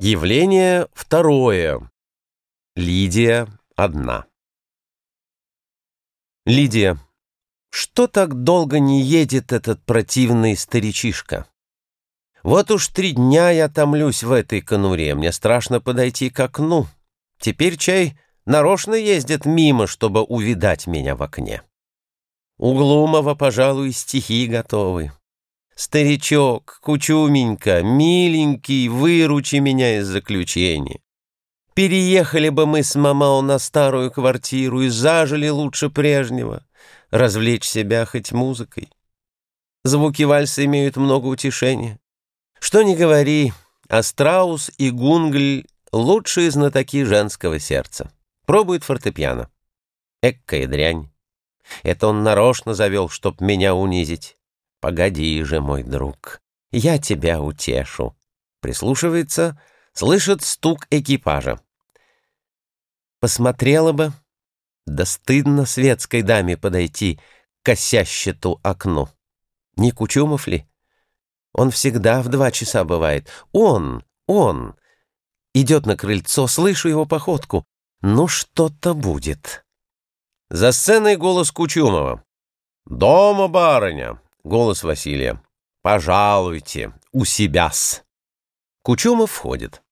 Явление второе. Лидия одна. Лидия, что так долго не едет этот противный старичишка? Вот уж три дня я томлюсь в этой конуре, мне страшно подойти к окну. Теперь чай нарочно ездит мимо, чтобы увидать меня в окне. У Глумова, пожалуй, стихи готовы. Старичок, кучуменька, миленький, выручи меня из заключения. Переехали бы мы с Мамао на старую квартиру и зажили лучше прежнего. Развлечь себя хоть музыкой. Звуки вальса имеют много утешения. Что ни говори, а Страус и Гунгль — лучшие знатоки женского сердца. Пробует фортепиано. Эккая дрянь. Это он нарочно завел, чтоб меня унизить. «Погоди же, мой друг, я тебя утешу». Прислушивается, слышит стук экипажа. Посмотрела бы, да стыдно светской даме подойти к косящету окну. Не Кучумов ли? Он всегда в два часа бывает. Он, он. Идет на крыльцо, слышу его походку. Ну, что-то будет. За сценой голос Кучумова. «Дома, барыня!» Голос Василия. «Пожалуйте, у себя-с». Кучумов входит.